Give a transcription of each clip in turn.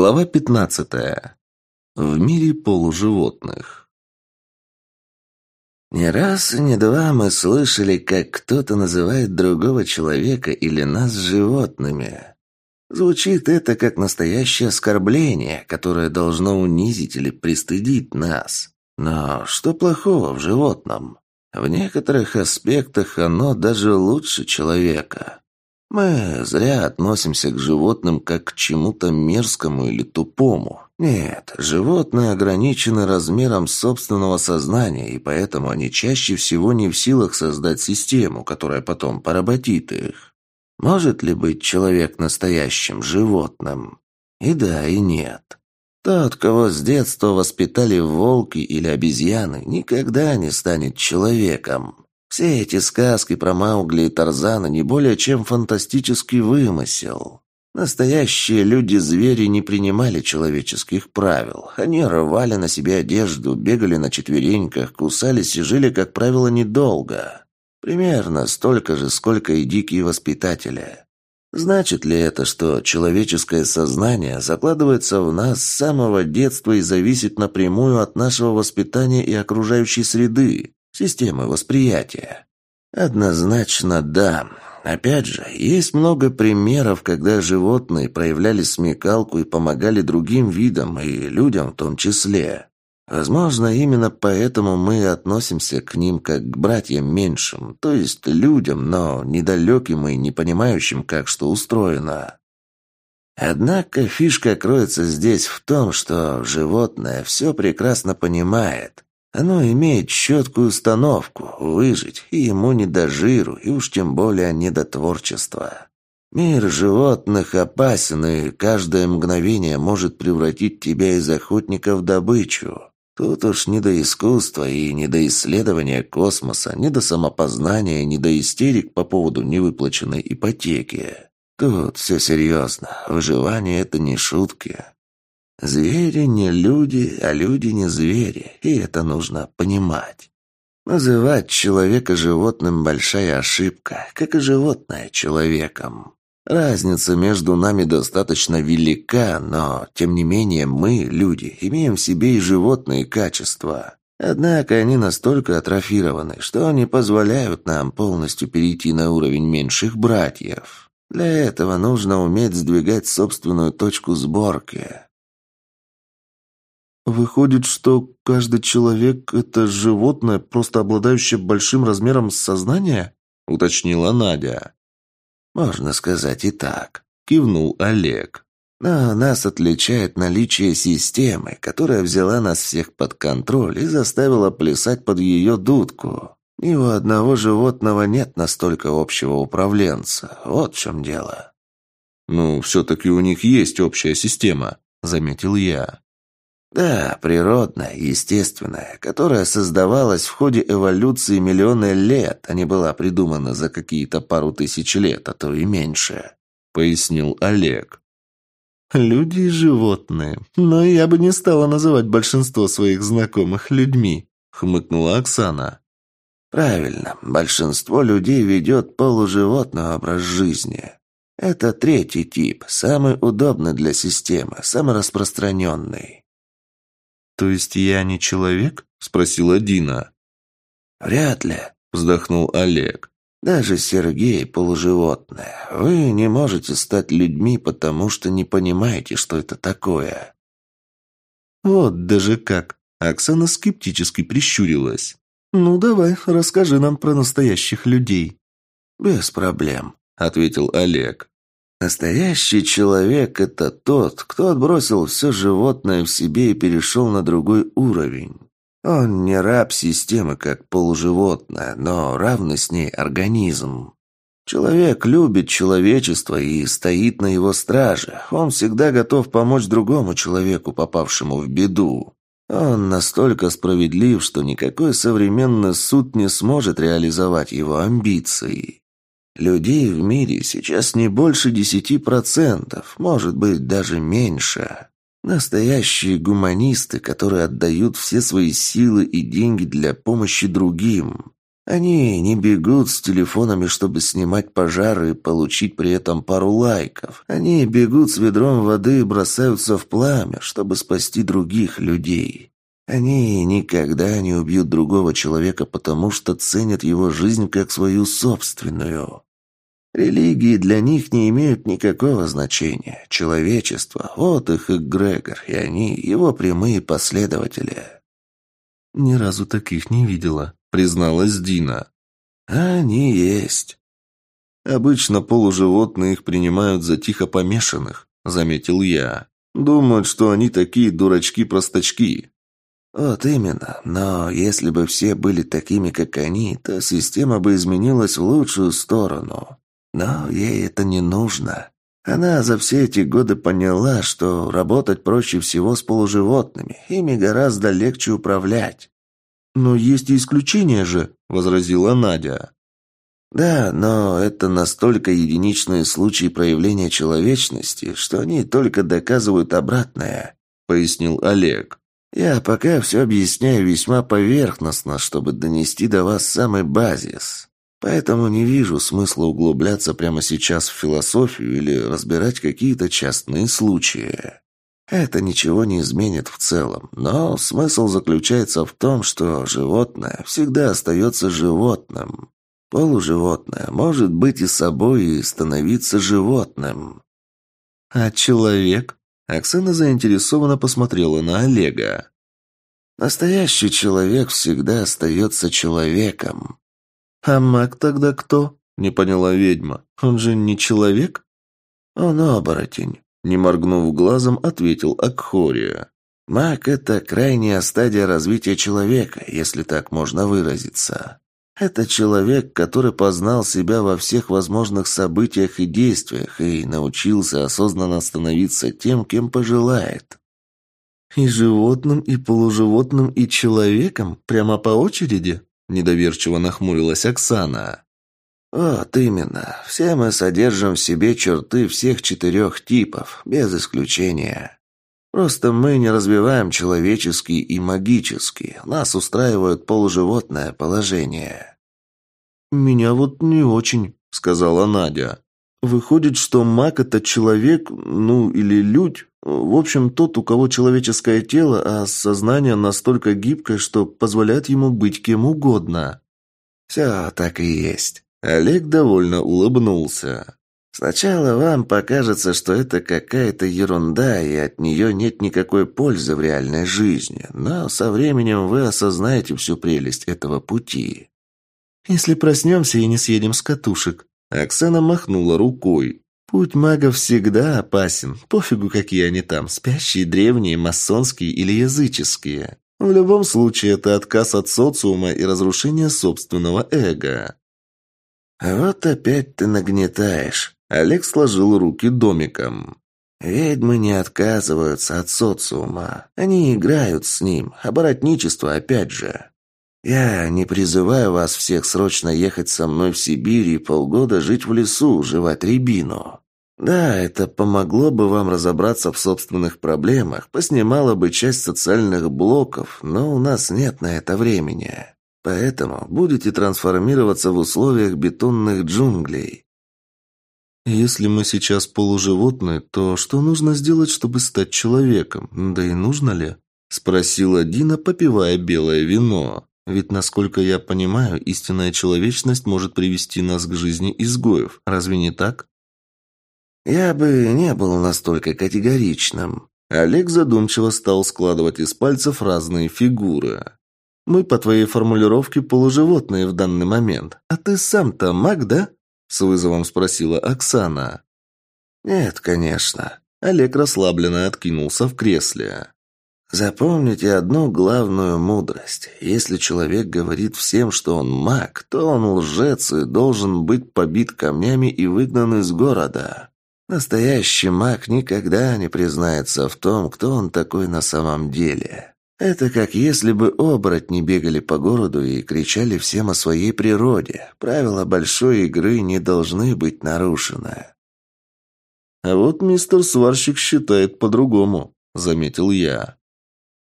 Глава 15. В мире полуживотных. Не раз и не два мы слышали, как кто-то называет другого человека или нас животными. Звучит это как настоящее оскорбление, которое должно унизить или пристыдить нас. Но что плохого в животном? В некоторых аспектах оно даже лучше человека. Мы зря относимся к животным как к чему-то мерзкому или тупому. Нет, животные ограничены размером собственного сознания, и поэтому они чаще всего не в силах создать систему, которая потом поработит их. Может ли быть человек настоящим животным? И да, и нет. Тот, кого с детства воспитали волки или обезьяны, никогда не станет человеком. Все эти сказки про Маугли и Тарзана не более чем фантастический вымысел. Настоящие люди-звери не принимали человеческих правил. Они рвали на себе одежду, бегали на четвереньках, кусались и жили, как правило, недолго. Примерно столько же, сколько и дикие воспитатели. Значит ли это, что человеческое сознание закладывается в нас с самого детства и зависит напрямую от нашего воспитания и окружающей среды? Системы восприятия. Однозначно да. Опять же, есть много примеров, когда животные проявляли смекалку и помогали другим видам, и людям в том числе. Возможно, именно поэтому мы относимся к ним как к братьям меньшим, то есть людям, но недалеким и не понимающим, как что устроено. Однако фишка кроется здесь в том, что животное все прекрасно понимает, оно имеет четкую установку – выжить, и ему не до жиру, и уж тем более не до творчества. Мир животных опасен, и каждое мгновение может превратить тебя из охотника в добычу. Тут уж не до искусства и не до исследования космоса, не до самопознания, не до истерик по поводу невыплаченной ипотеки. Тут все серьезно. Выживание – это не шутки. Звери не люди, а люди не звери, и это нужно понимать. Называть человека животным – большая ошибка, как и животное человеком. Разница между нами достаточно велика, но, тем не менее, мы, люди, имеем в себе и животные качества. Однако они настолько атрофированы, что не позволяют нам полностью перейти на уровень меньших братьев. Для этого нужно уметь сдвигать собственную точку сборки. Выходит, что каждый человек – это животное, просто обладающее большим размером сознания? Уточнила Надя. Можно сказать и так. Кивнул Олег. Но нас отличает наличие системы, которая взяла нас всех под контроль и заставила плясать под ее дудку. Ни у одного животного нет настолько общего управленца. Вот в чем дело. «Ну, все-таки у них есть общая система», — заметил я. Да, природная, естественная, которая создавалась в ходе эволюции миллионы лет, а не была придумана за какие-то пару тысяч лет, а то и меньше», — пояснил Олег. «Люди и животные. Но я бы не стала называть большинство своих знакомых людьми», — хмыкнула Оксана. «Правильно. Большинство людей ведет полуживотный образ жизни. Это третий тип, самый удобный для системы, самый распространенный. «То есть я не человек?» – спросила Дина. «Вряд ли», – вздохнул Олег. «Даже Сергей – полуживотное. Вы не можете стать людьми, потому что не понимаете, что это такое». «Вот даже как!» – Оксана скептически прищурилась. «Ну, давай, расскажи нам про настоящих людей». «Без проблем», – ответил Олег. Настоящий человек – это тот, кто отбросил все животное в себе и перешел на другой уровень. Он не раб системы, как полуживотное, но равный с ней организм. Человек любит человечество и стоит на его страже. Он всегда готов помочь другому человеку, попавшему в беду. Он настолько справедлив, что никакой современный суд не сможет реализовать его амбиции. Людей в мире сейчас не больше десяти процентов, может быть, даже меньше. Настоящие гуманисты, которые отдают все свои силы и деньги для помощи другим. Они не бегут с телефонами, чтобы снимать пожары и получить при этом пару лайков. Они бегут с ведром воды и бросаются в пламя, чтобы спасти других людей. Они никогда не убьют другого человека, потому что ценят его жизнь как свою собственную. Религии для них не имеют никакого значения. Человечество – вот их эгрегор, и они – его прямые последователи. «Ни разу таких не видела», – призналась Дина. «Они есть». «Обычно полуживотные их принимают за тихо помешанных», – заметил я. «Думают, что они такие дурачки-простачки». «Вот именно. Но если бы все были такими, как они, то система бы изменилась в лучшую сторону. Но ей это не нужно. Она за все эти годы поняла, что работать проще всего с полуживотными, ими гораздо легче управлять. «Но есть и исключения же», — возразила Надя. «Да, но это настолько единичные случаи проявления человечности, что они только доказывают обратное», — пояснил Олег. «Я пока все объясняю весьма поверхностно, чтобы донести до вас самый базис. Поэтому не вижу смысла углубляться прямо сейчас в философию или разбирать какие-то частные случаи». Это ничего не изменит в целом, но смысл заключается в том, что животное всегда остается животным. Полуживотное может быть и собой и становиться животным. А человек? Оксана заинтересованно посмотрела на Олега. Настоящий человек всегда остается человеком. А маг тогда кто? Не поняла ведьма. Он же не человек? Он оборотень. Не моргнув глазом, ответил Акхория. «Маг — это крайняя стадия развития человека, если так можно выразиться. Это человек, который познал себя во всех возможных событиях и действиях и научился осознанно становиться тем, кем пожелает». «И животным, и полуживотным, и человеком? Прямо по очереди?» – недоверчиво нахмурилась Оксана. «Вот именно. Все мы содержим в себе черты всех четырех типов, без исключения. Просто мы не развиваем человеческие и магические. Нас устраивает полуживотное положение». «Меня вот не очень», — сказала Надя. «Выходит, что маг — это человек, ну, или людь, в общем, тот, у кого человеческое тело, а сознание настолько гибкое, что позволяет ему быть кем угодно». «Все так и есть». Олег довольно улыбнулся. «Сначала вам покажется, что это какая-то ерунда, и от нее нет никакой пользы в реальной жизни, но со временем вы осознаете всю прелесть этого пути». «Если проснемся и не съедем с катушек», — Оксана махнула рукой. «Путь магов всегда опасен, пофигу, какие они там, спящие, древние, масонские или языческие. В любом случае, это отказ от социума и разрушение собственного эго». «Вот опять ты нагнетаешь». Олег сложил руки домиком. «Ведьмы не отказываются от социума. Они играют с ним. Оборотничество опять же. Я не призываю вас всех срочно ехать со мной в Сибирь и полгода жить в лесу, жевать рябину. Да, это помогло бы вам разобраться в собственных проблемах, поснимало бы часть социальных блоков, но у нас нет на это времени. Поэтому будете трансформироваться в условиях бетонных джунглей. Если мы сейчас полуживотные, то что нужно сделать, чтобы стать человеком? Да и нужно ли? Спросила Дина, попивая белое вино. Ведь, насколько я понимаю, истинная человечность может привести нас к жизни изгоев. Разве не так? Я бы не был настолько категоричным. Олег задумчиво стал складывать из пальцев разные фигуры. Мы, по твоей формулировке, полуживотные в данный момент. А ты сам-то маг, да?» С вызовом спросила Оксана. «Нет, конечно». Олег расслабленно откинулся в кресле. Запомните одну главную мудрость. Если человек говорит всем, что он маг, то он лжец и должен быть побит камнями и выгнан из города. Настоящий маг никогда не признается в том, кто он такой на самом деле. Это как если бы оборотни бегали по городу и кричали всем о своей природе. Правила большой игры не должны быть нарушены. «А вот мистер сварщик считает по-другому», — заметил я.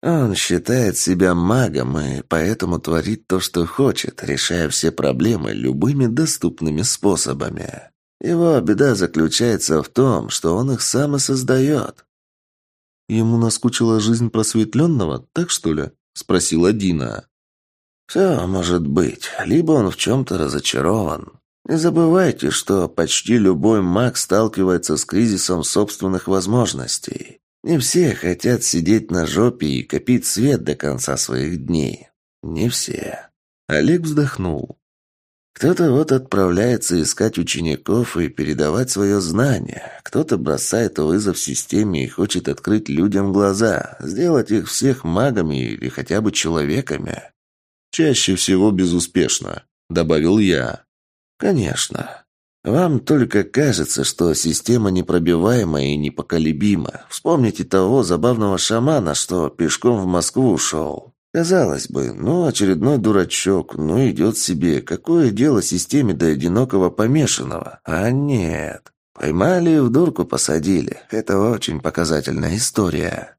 Он считает себя магом и поэтому творит то, что хочет, решая все проблемы любыми доступными способами. Его беда заключается в том, что он их сам и создает. Ему наскучила жизнь просветленного, так что ли? Спросила Дина. Все может быть. Либо он в чем-то разочарован. Не забывайте, что почти любой маг сталкивается с кризисом собственных возможностей. Не все хотят сидеть на жопе и копить свет до конца своих дней. Не все. Олег вздохнул. Кто-то вот отправляется искать учеников и передавать свое знание. Кто-то бросает вызов системе и хочет открыть людям глаза, сделать их всех магами или хотя бы человеками. Чаще всего безуспешно, добавил я. Конечно. Вам только кажется, что система непробиваема и непоколебима. Вспомните того забавного шамана, что пешком в Москву ушел. Казалось бы, ну, очередной дурачок, ну, идет себе. Какое дело системе до одинокого помешанного? А нет. Поймали и в дурку посадили. Это очень показательная история.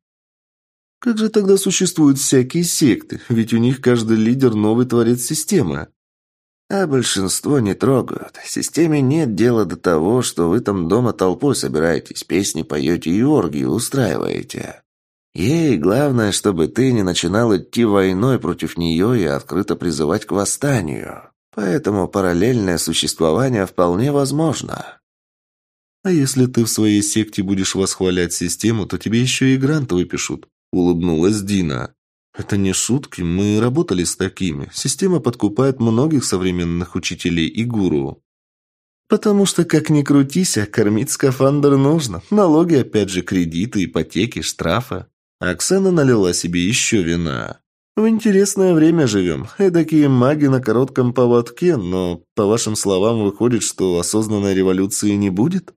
Как же тогда существуют всякие секты? Ведь у них каждый лидер новый творец системы. А большинство не трогают. Системе нет дела до того, что вы там дома толпой собираетесь, песни поете и оргии устраиваете. Ей главное, чтобы ты не начинал идти войной против нее и открыто призывать к восстанию. Поэтому параллельное существование вполне возможно. А если ты в своей секте будешь восхвалять систему, то тебе еще и грант выпишут, улыбнулась Дина. Это не шутки, мы работали с такими. Система подкупает многих современных учителей и гуру. Потому что, как ни крутись, а кормить скафандр нужно. Налоги, опять же, кредиты, ипотеки, штрафы. Оксана налила себе еще вина. «В интересное время живем. Эдакие маги на коротком поводке, но, по вашим словам, выходит, что осознанной революции не будет?»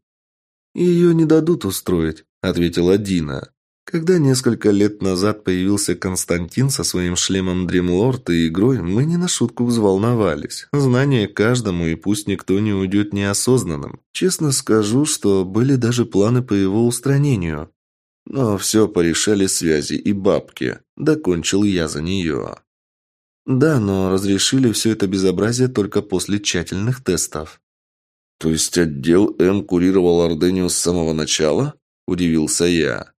«Ее не дадут устроить», — ответила Дина. Когда несколько лет назад появился Константин со своим шлемом Дримлорд и игрой, мы не на шутку взволновались. Знание каждому, и пусть никто не уйдет неосознанным. Честно скажу, что были даже планы по его устранению. Но все порешали связи и бабки. Докончил я за нее. Да, но разрешили все это безобразие только после тщательных тестов. То есть отдел М курировал Ордению с самого начала? Удивился я.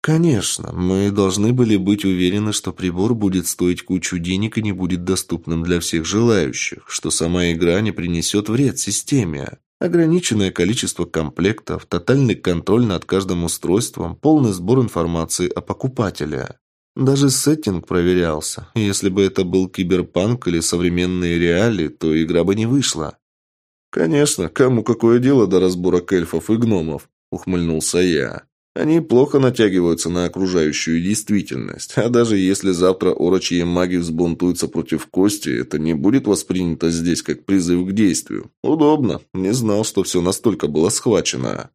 Конечно, мы должны были быть уверены, что прибор будет стоить кучу денег и не будет доступным для всех желающих, что сама игра не принесет вред системе. Ограниченное количество комплектов, тотальный контроль над каждым устройством, полный сбор информации о покупателе. Даже сеттинг проверялся. Если бы это был киберпанк или современные реалии, то игра бы не вышла. «Конечно, кому какое дело до разборок эльфов и гномов?» – ухмыльнулся я. Они плохо натягиваются на окружающую действительность. А даже если завтра орочьи маги взбунтуются против Кости, это не будет воспринято здесь как призыв к действию. Удобно. Не знал, что все настолько было схвачено.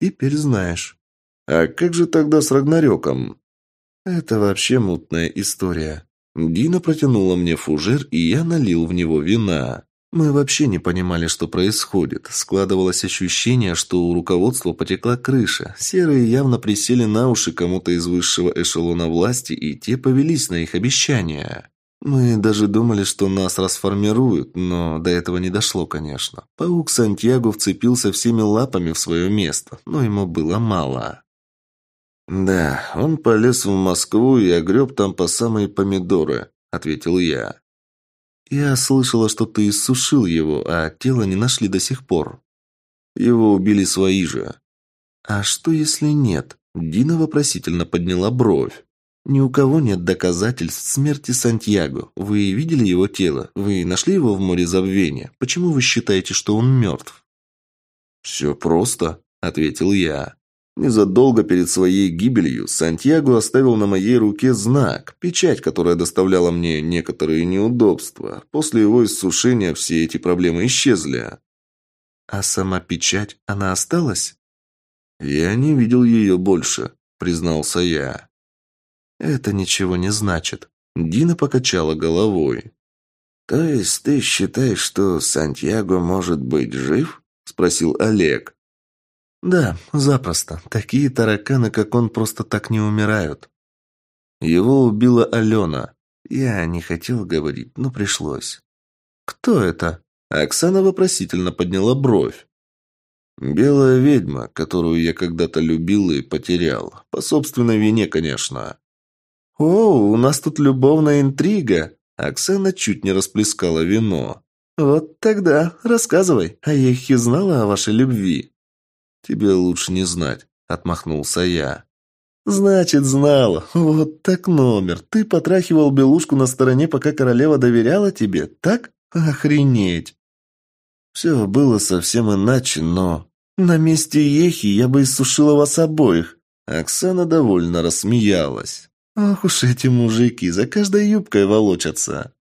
Теперь знаешь. А как же тогда с Рагнарёком? Это вообще мутная история. Дина протянула мне фужер, и я налил в него вина. Мы вообще не понимали, что происходит. Складывалось ощущение, что у руководства потекла крыша. Серые явно присели на уши кому-то из высшего эшелона власти, и те повелись на их обещания. Мы даже думали, что нас расформируют, но до этого не дошло, конечно. Паук Сантьяго вцепился всеми лапами в свое место, но ему было мало. «Да, он полез в Москву и огреб там по самые помидоры», — ответил я. «Я слышала, что ты иссушил его, а тело не нашли до сих пор». «Его убили свои же». «А что, если нет?» Дина вопросительно подняла бровь. «Ни у кого нет доказательств смерти Сантьяго. Вы видели его тело? Вы нашли его в море забвения? Почему вы считаете, что он мертв?» «Все просто», — ответил я. Незадолго перед своей гибелью Сантьяго оставил на моей руке знак, печать, которая доставляла мне некоторые неудобства. После его иссушения все эти проблемы исчезли. А сама печать, она осталась? Я не видел ее больше, признался я. Это ничего не значит. Дина покачала головой. То есть ты считаешь, что Сантьяго может быть жив? спросил Олег. «Да, запросто. Такие тараканы, как он, просто так не умирают». Его убила Алена. Я не хотел говорить, но пришлось. «Кто это?» Оксана вопросительно подняла бровь. «Белая ведьма, которую я когда-то любил и потерял. По собственной вине, конечно». «О, у нас тут любовная интрига!» Оксана чуть не расплескала вино. «Вот тогда рассказывай, а я их и знала о вашей любви». «Тебе лучше не знать», — отмахнулся я. «Значит, знала. Вот так номер. Ты потрахивал белушку на стороне, пока королева доверяла тебе, так? Охренеть!» Все было совсем иначе, но... На месте Ехи я бы иссушила вас обоих. Оксана довольно рассмеялась. Ох уж эти мужики, за каждой юбкой волочатся.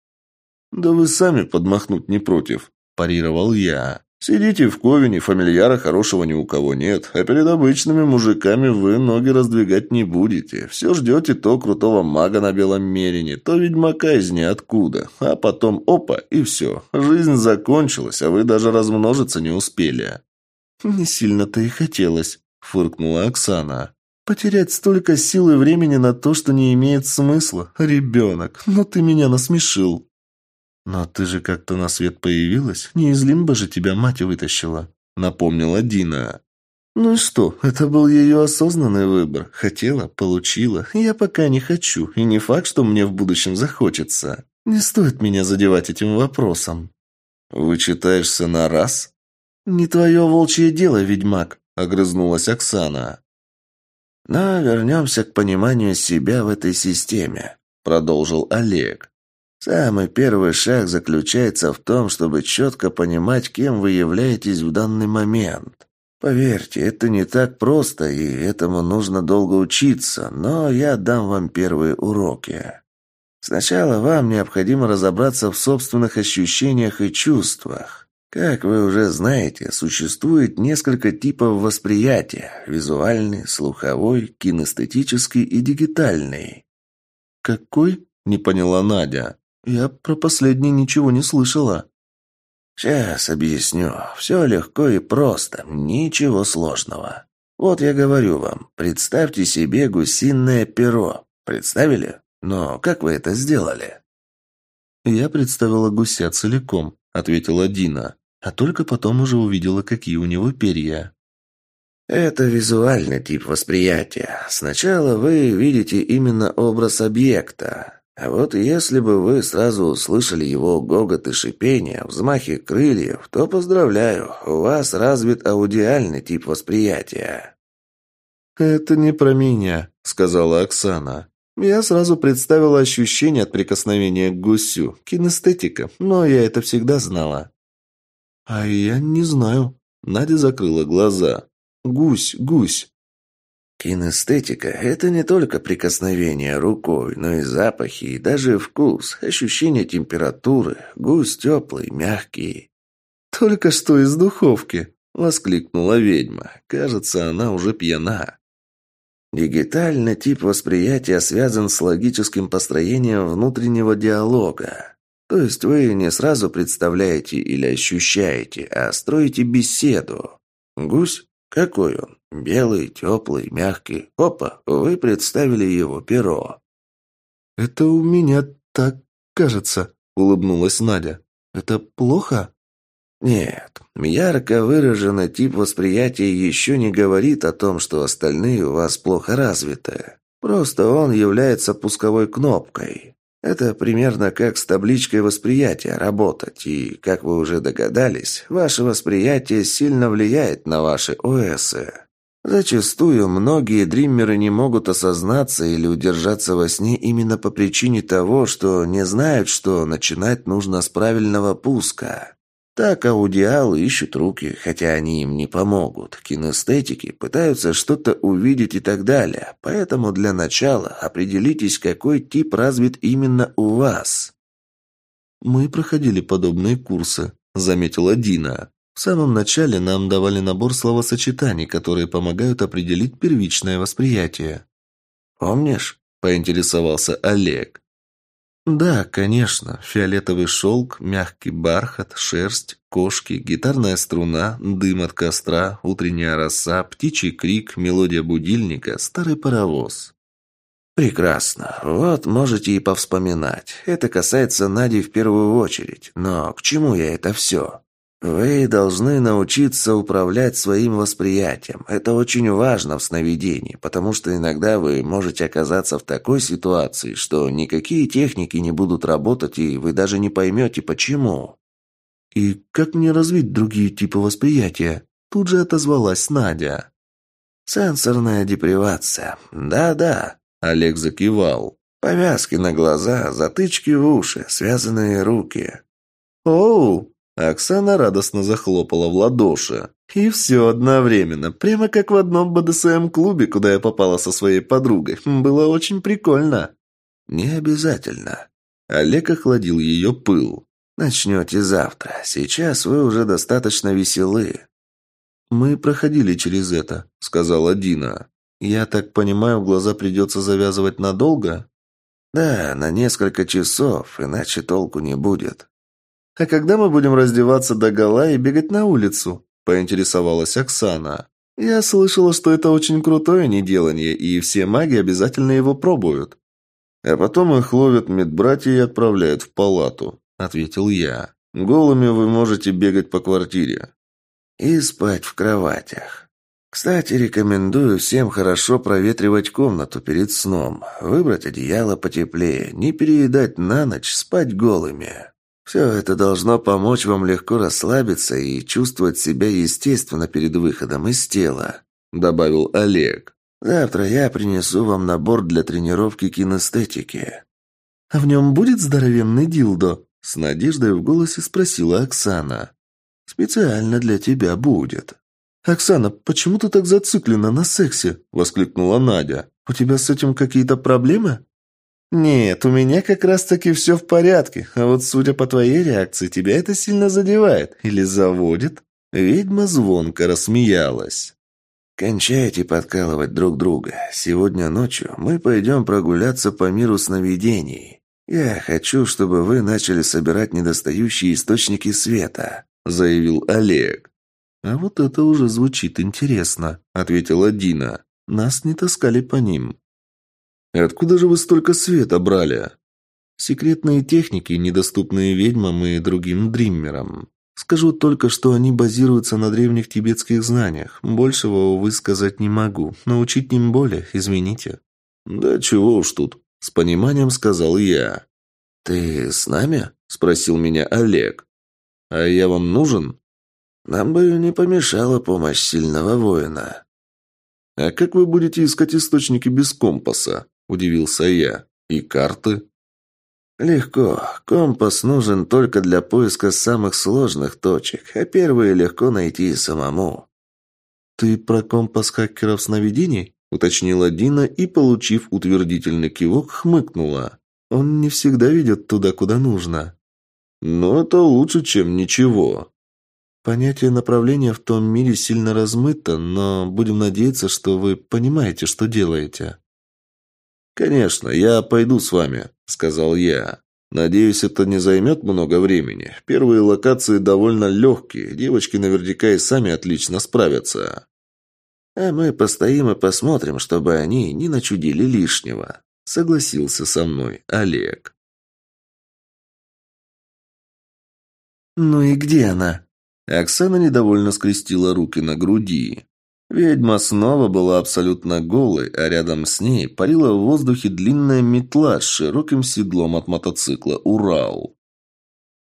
Да вы сами подмахнуть не против, парировал я. Сидите в Ковине, фамильяра хорошего ни у кого нет, а перед обычными мужиками вы ноги раздвигать не будете. Все ждете то крутого мага на белом мерине, то ведьмака из ниоткуда. А потом опа, и все. Жизнь закончилась, а вы даже размножиться не успели. «Не сильно-то и хотелось», — фыркнула Оксана. «Потерять столько сил и времени на то, что не имеет смысла. Ребенок, ну ты меня насмешил». «Но ты же как-то на свет появилась. Не из лимба же тебя мать вытащила», — напомнила Дина. «Ну и что, это был ее осознанный выбор. Хотела, получила. Я пока не хочу, и не факт, что мне в будущем захочется. Не стоит меня задевать этим вопросом». «Вычитаешься на раз?» «Не твое волчье дело, ведьмак», — огрызнулась Оксана. «Но вернемся к пониманию себя в этой системе», — продолжил Олег. Самый первый шаг заключается в том, чтобы четко понимать, кем вы являетесь в данный момент. Поверьте, это не так просто, и этому нужно долго учиться, но я дам вам первые уроки. Сначала вам необходимо разобраться в собственных ощущениях и чувствах. Как вы уже знаете, существует несколько типов восприятия – визуальный, слуховой, кинестетический и дигитальный. «Какой?» – не поняла Надя. «Я про последний ничего не слышала». «Сейчас объясню. Все легко и просто. Ничего сложного. Вот я говорю вам, представьте себе гусиное перо. Представили? Но как вы это сделали?» «Я представила гуся целиком», — ответила Дина, а только потом уже увидела, какие у него перья. Это визуальный тип восприятия. Сначала вы видите именно образ объекта. А вот если бы вы сразу услышали его гогот и шипение, взмахи крыльев, то поздравляю, у вас развит аудиальный тип восприятия. «Это не про меня», — сказала Оксана. «Я сразу представила ощущение от прикосновения к гусю, кинестетика, но я это всегда знала». «А я не знаю». Надя закрыла глаза. «Гусь, гусь». Кинестетика – это не только прикосновение рукой, но и запахи, и даже вкус, ощущение температуры, гусь теплый, мягкий. «Только что из духовки!» – воскликнула ведьма. Кажется, она уже пьяна. Дигитальный тип восприятия связан с логическим построением внутреннего диалога. То есть вы не сразу представляете или ощущаете, а строите беседу. Гусь? Какой он? Белый, теплый, мягкий. Опа, вы представили его перо. «Это у меня так кажется», — улыбнулась Надя. «Это плохо?» Нет, ярко выраженный тип восприятия еще не говорит о том, что остальные у вас плохо развиты. Просто он является пусковой кнопкой. Это примерно как с табличкой восприятия работать, и, как вы уже догадались, ваше восприятие сильно влияет на ваши ОСы. Зачастую многие дримеры не могут осознаться или удержаться во сне именно по причине того, что не знают, что начинать нужно с правильного пуска. Так аудиалы ищут руки, хотя они им не помогут. Кинестетики пытаются что-то увидеть и так далее. Поэтому для начала определитесь, какой тип развит именно у вас. «Мы проходили подобные курсы», — заметила Дина. В самом начале нам давали набор словосочетаний, которые помогают определить первичное восприятие. «Помнишь?» – поинтересовался Олег. «Да, конечно. Фиолетовый шелк, мягкий бархат, шерсть, кошки, гитарная струна, дым от костра, утренняя роса, птичий крик, мелодия будильника, старый паровоз». Прекрасно. Вот можете и повспоминать. Это касается Нади в первую очередь. Но к чему я это все? Вы должны научиться управлять своим восприятием. Это очень важно в сновидении, потому что иногда вы можете оказаться в такой ситуации, что никакие техники не будут работать, и вы даже не поймете, почему. «И как мне развить другие типы восприятия?» Тут же отозвалась Надя. «Сенсорная депривация. Да-да», — Олег закивал. «Повязки на глаза, затычки в уши, связанные руки». «Оу!» Оксана радостно захлопала в ладоши. И все одновременно, прямо как в одном БДСМ-клубе, куда я попала со своей подругой. Было очень прикольно. Не обязательно. Олег охладил ее пыл. Начнете завтра. Сейчас вы уже достаточно веселы. Мы проходили через это, сказала Дина. Я так понимаю, глаза придется завязывать надолго? Да, на несколько часов, иначе толку не будет. «А когда мы будем раздеваться до гола и бегать на улицу?» – поинтересовалась Оксана. «Я слышала, что это очень крутое неделание, и все маги обязательно его пробуют». «А потом их ловят медбратья и отправляют в палату», – ответил я. «Голыми вы можете бегать по квартире». «И спать в кроватях. Кстати, рекомендую всем хорошо проветривать комнату перед сном, выбрать одеяло потеплее, не переедать на ночь, спать голыми». Все это должно помочь вам легко расслабиться и чувствовать себя естественно перед выходом из тела», – добавил Олег. «Завтра я принесу вам набор для тренировки кинестетики». «А в нем будет здоровенный дилдо?» – с надеждой в голосе спросила Оксана. «Специально для тебя будет». «Оксана, почему ты так зациклена на сексе?» – воскликнула Надя. «У тебя с этим какие-то проблемы?» «Нет, у меня как раз-таки все в порядке, а вот судя по твоей реакции, тебя это сильно задевает или заводит?» Ведьма звонко рассмеялась. «Кончайте подкалывать друг друга. Сегодня ночью мы пойдем прогуляться по миру сновидений. Я хочу, чтобы вы начали собирать недостающие источники света», — заявил Олег. «А вот это уже звучит интересно», — ответила Дина. «Нас не таскали по ним». И откуда же вы столько света брали? Секретные техники, недоступные ведьмам и другим дриммерам. Скажу только, что они базируются на древних тибетских знаниях. Большего, увы, сказать не могу. Научить тем более, извините. Да чего уж тут, с пониманием сказал я. Ты с нами? Спросил меня Олег. А я вам нужен? Нам бы не помешала помощь сильного воина. А как вы будете искать источники без компаса? Удивился я. «И карты?» «Легко. Компас нужен только для поиска самых сложных точек, а первые легко найти самому». «Ты про компас хакеров сновидений?» – уточнила Дина и, получив утвердительный кивок, хмыкнула. «Он не всегда ведет туда, куда нужно». «Но это лучше, чем ничего». Понятие направления в том мире сильно размыто, но будем надеяться, что вы понимаете, что делаете. «Конечно, я пойду с вами», — сказал я. «Надеюсь, это не займет много времени. Первые локации довольно легкие, девочки наверняка и сами отлично справятся». «А мы постоим и посмотрим, чтобы они не начудили лишнего», — согласился со мной Олег. «Ну и где она?» Оксана недовольно скрестила руки на груди. Ведьма снова была абсолютно голой, а рядом с ней парила в воздухе длинная метла с широким седлом от мотоцикла «Урал».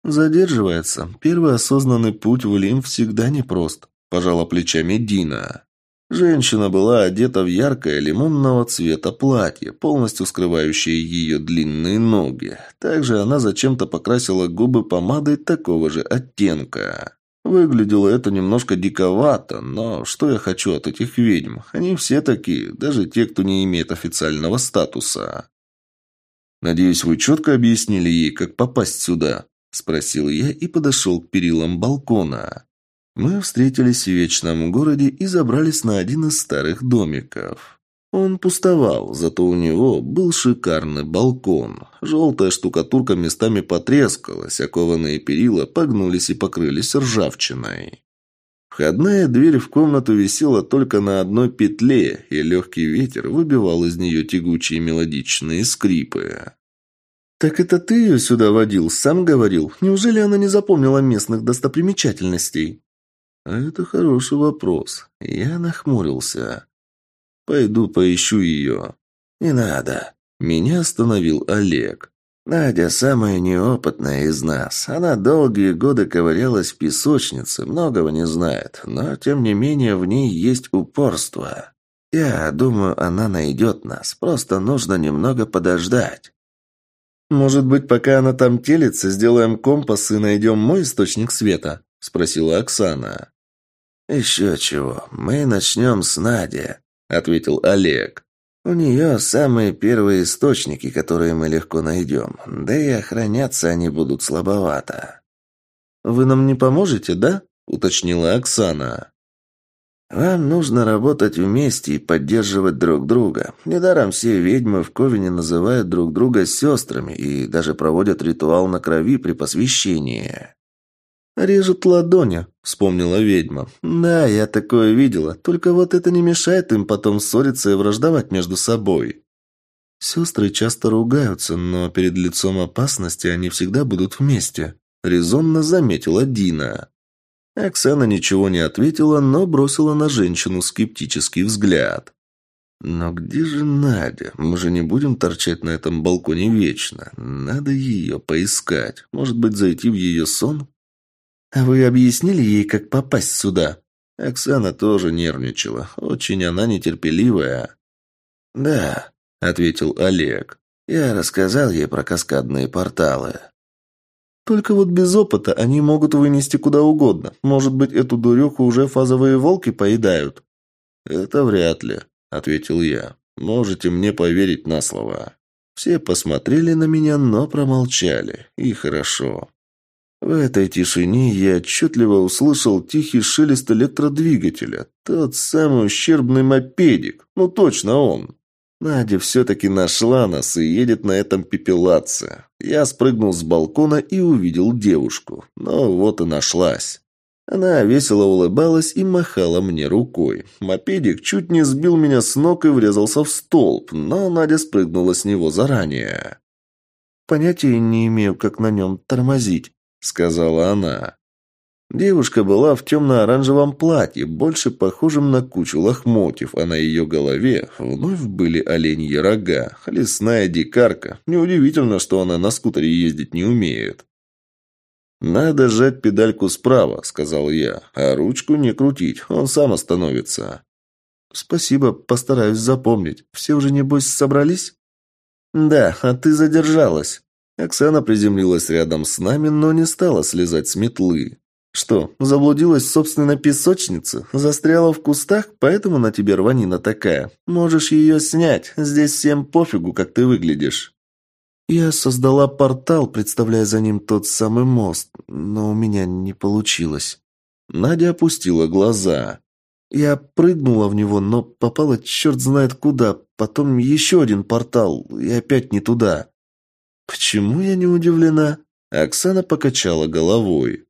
«Задерживается. Первый осознанный путь в Лим всегда непрост», – пожала плечами Дина. Женщина была одета в яркое лимонного цвета платье, полностью скрывающее ее длинные ноги. Также она зачем-то покрасила губы помадой такого же оттенка. Выглядело это немножко диковато, но что я хочу от этих ведьм? Они все такие, даже те, кто не имеет официального статуса. «Надеюсь, вы четко объяснили ей, как попасть сюда?» – спросил я и подошел к перилам балкона. Мы встретились в Вечном городе и забрались на один из старых домиков. Он пустовал, зато у него был шикарный балкон. Желтая штукатурка местами потрескалась, а кованые перила погнулись и покрылись ржавчиной. Входная дверь в комнату висела только на одной петле, и легкий ветер выбивал из нее тягучие мелодичные скрипы. «Так это ты ее сюда водил, сам говорил? Неужели она не запомнила местных достопримечательностей?» «А это хороший вопрос. Я нахмурился. Пойду поищу ее». «Не надо». Меня остановил Олег. Надя самая неопытная из нас. Она долгие годы ковырялась в песочнице, многого не знает, но, тем не менее, в ней есть упорство. Я думаю, она найдет нас, просто нужно немного подождать. «Может быть, пока она там телится, сделаем компас и найдем мой источник света?» – спросила Оксана. «Еще чего. Мы начнем с Нади», – ответил Олег. У нее самые первые источники, которые мы легко найдем. Да и охраняться они будут слабовато. «Вы нам не поможете, да?» – уточнила Оксана. «Вам нужно работать вместе и поддерживать друг друга. Недаром все ведьмы в Ковине называют друг друга сестрами и даже проводят ритуал на крови при посвящении». «Режет ладони», — вспомнила ведьма. «Да, я такое видела, только вот это не мешает им потом ссориться и враждовать между собой». Сестры часто ругаются, но перед лицом опасности они всегда будут вместе, резонно заметила Дина. Оксана ничего не ответила, но бросила на женщину скептический взгляд. «Но где же Надя? Мы же не будем торчать на этом балконе вечно. Надо ее поискать. Может быть, зайти в ее сон?» «А вы объяснили ей, как попасть сюда?» Оксана тоже нервничала. Очень она нетерпеливая. «Да», — ответил Олег. «Я рассказал ей про каскадные порталы». «Только вот без опыта они могут вынести куда угодно. Может быть, эту дуреху уже фазовые волки поедают?» «Это вряд ли», — ответил я. «Можете мне поверить на слово». Все посмотрели на меня, но промолчали. И хорошо. В этой тишине я отчетливо услышал тихий шелест электродвигателя. Тот самый ущербный мопедик. Ну точно он. Надя все-таки нашла нас и едет на этом пепелаце. Я спрыгнул с балкона и увидел девушку. Но вот и нашлась. Она весело улыбалась и махала мне рукой. Мопедик чуть не сбил меня с ног и врезался в столб, но Надя спрыгнула с него заранее. Понятия не имею, как на нем тормозить. — сказала она. Девушка была в темно-оранжевом платье, больше похожем на кучу лохмотьев, а на ее голове вновь были оленьи рога. Лесная дикарка. Неудивительно, что она на скутере ездить не умеет. «Надо сжать педальку справа», — сказал я, — «а ручку не крутить, он сам остановится». «Спасибо, постараюсь запомнить. Все уже, небось, собрались?» «Да, а ты задержалась». Оксана приземлилась рядом с нами, но не стала слезать с метлы. «Что, заблудилась в собственной песочнице? Застряла в кустах, поэтому на тебе рванина такая? Можешь ее снять, здесь всем пофигу, как ты выглядишь». Я создала портал, представляя за ним тот самый мост, но у меня не получилось. Надя опустила глаза. Я прыгнула в него, но попала черт знает куда, потом еще один портал, и опять не туда. «Почему я не удивлена?» Оксана покачала головой.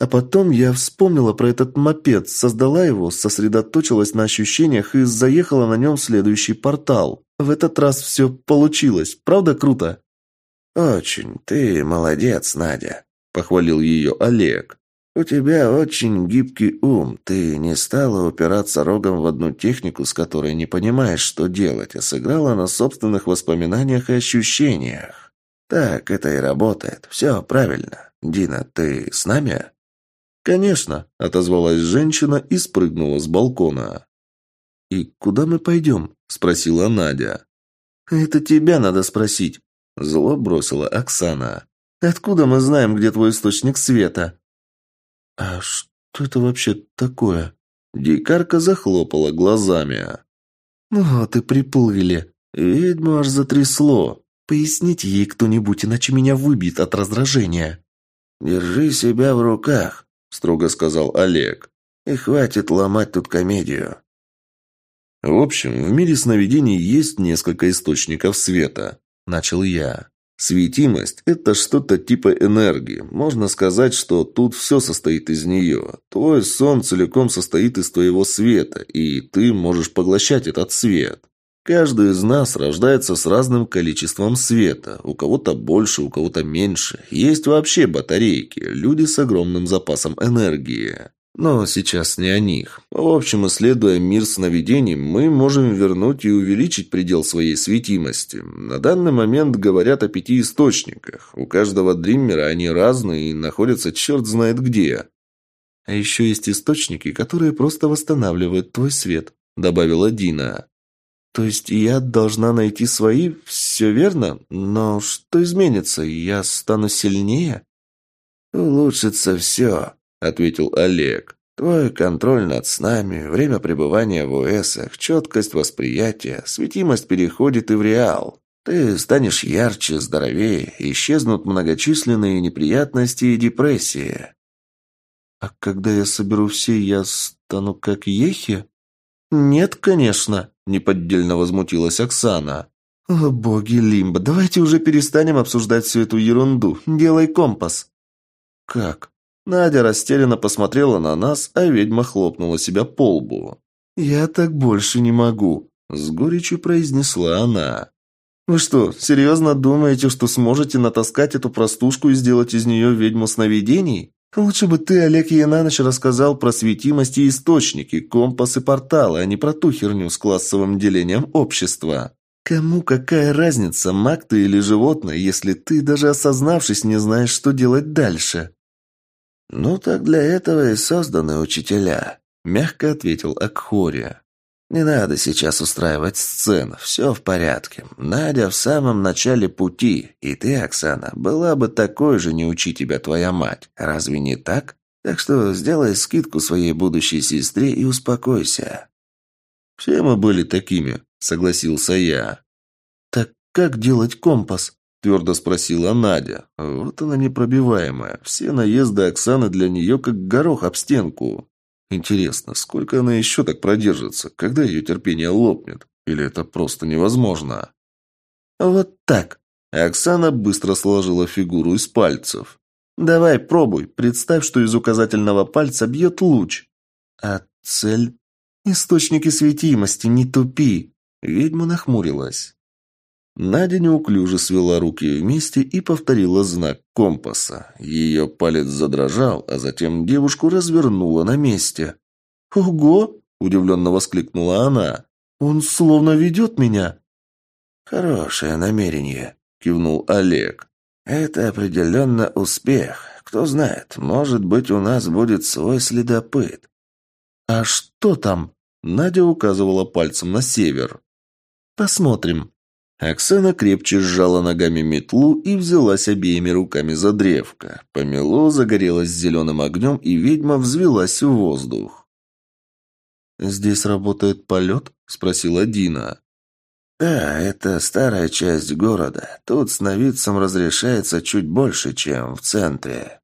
А потом я вспомнила про этот мопед, создала его, сосредоточилась на ощущениях и заехала на нем в следующий портал. В этот раз все получилось. Правда круто? «Очень. Ты молодец, Надя», — похвалил ее Олег. «У тебя очень гибкий ум. Ты не стала упираться рогом в одну технику, с которой не понимаешь, что делать, а сыграла на собственных воспоминаниях и ощущениях. Так это и работает. Все правильно. Дина, ты с нами?» «Конечно», — отозвалась женщина и спрыгнула с балкона. «И куда мы пойдем?» — спросила Надя. «Это тебя надо спросить», — зло бросила Оксана. «Откуда мы знаем, где твой источник света?» «А что это вообще такое?» Дикарка захлопала глазами. «Вот и приплыли. Ведьму аж затрясло. Поясните ей кто-нибудь, иначе меня выбьет от раздражения». «Держи себя в руках», — строго сказал Олег. «И хватит ломать тут комедию». «В общем, в мире сновидений есть несколько источников света», — начал я. Светимость – это что-то типа энергии. Можно сказать, что тут все состоит из нее. Твой сон целиком состоит из твоего света, и ты можешь поглощать этот свет. Каждый из нас рождается с разным количеством света. У кого-то больше, у кого-то меньше. Есть вообще батарейки, люди с огромным запасом энергии. Но сейчас не о них. В общем, исследуя мир сновидений, мы можем вернуть и увеличить предел своей светимости. На данный момент говорят о пяти источниках. У каждого дриммера они разные и находятся черт знает где. А еще есть источники, которые просто восстанавливают твой свет, добавила Дина. То есть я должна найти свои, все верно? Но что изменится? Я стану сильнее? Улучшится все, — ответил Олег. «Твой контроль над снами, время пребывания в ОСах, четкость восприятия, светимость переходит и в реал. Ты станешь ярче, здоровее, исчезнут многочисленные неприятности и депрессии». «А когда я соберу все, я стану как Ехи?» «Нет, конечно», – неподдельно возмутилась Оксана. «О, боги Лимба, давайте уже перестанем обсуждать всю эту ерунду. Делай компас». «Как?» Надя растерянно посмотрела на нас, а ведьма хлопнула себя по лбу. «Я так больше не могу», — с горечью произнесла она. «Вы что, серьезно думаете, что сможете натаскать эту простушку и сделать из нее ведьму сновидений? Лучше бы ты, Олег Янаныч, рассказал про светимость и источники, компас и порталы, а не про ту херню с классовым делением общества. Кому какая разница, маг ты или животное, если ты, даже осознавшись, не знаешь, что делать дальше?» «Ну так для этого и созданы учителя», — мягко ответил Акхори. «Не надо сейчас устраивать сцен, все в порядке. Надя в самом начале пути, и ты, Оксана, была бы такой же, не учи тебя твоя мать. Разве не так? Так что сделай скидку своей будущей сестре и успокойся». «Все мы были такими», — согласился я. «Так как делать компас?» – твердо спросила Надя. Вот она непробиваемая. Все наезды Оксаны для нее как горох об стенку. Интересно, сколько она еще так продержится? Когда ее терпение лопнет? Или это просто невозможно? Вот так. Оксана быстро сложила фигуру из пальцев. «Давай, пробуй. Представь, что из указательного пальца бьет луч. А цель? Источники светимости, не тупи!» Ведьма нахмурилась. Надя неуклюже свела руки вместе и повторила знак компаса. Ее палец задрожал, а затем девушку развернула на месте. «Ого!» – удивленно воскликнула она. «Он словно ведет меня!» «Хорошее намерение», – кивнул Олег. «Это определенно успех. Кто знает, может быть, у нас будет свой следопыт». «А что там?» – Надя указывала пальцем на север. «Посмотрим», Оксана крепче сжала ногами метлу и взялась обеими руками за древко. Помело загорелось зеленым огнем, и ведьма взвелась в воздух. «Здесь работает полет?» – спросила Дина. «Да, это старая часть города. Тут сновидцам разрешается чуть больше, чем в центре».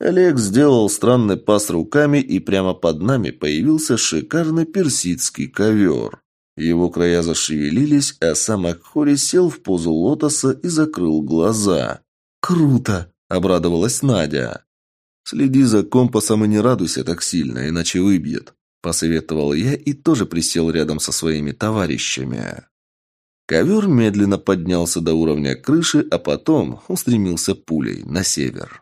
Олег сделал странный пас руками, и прямо под нами появился шикарный персидский ковер. Его края зашевелились, а сам Акхори сел в позу лотоса и закрыл глаза. «Круто!» – обрадовалась Надя. «Следи за компасом и не радуйся так сильно, иначе выбьет», – посоветовал я и тоже присел рядом со своими товарищами. Ковер медленно поднялся до уровня крыши, а потом устремился пулей на север.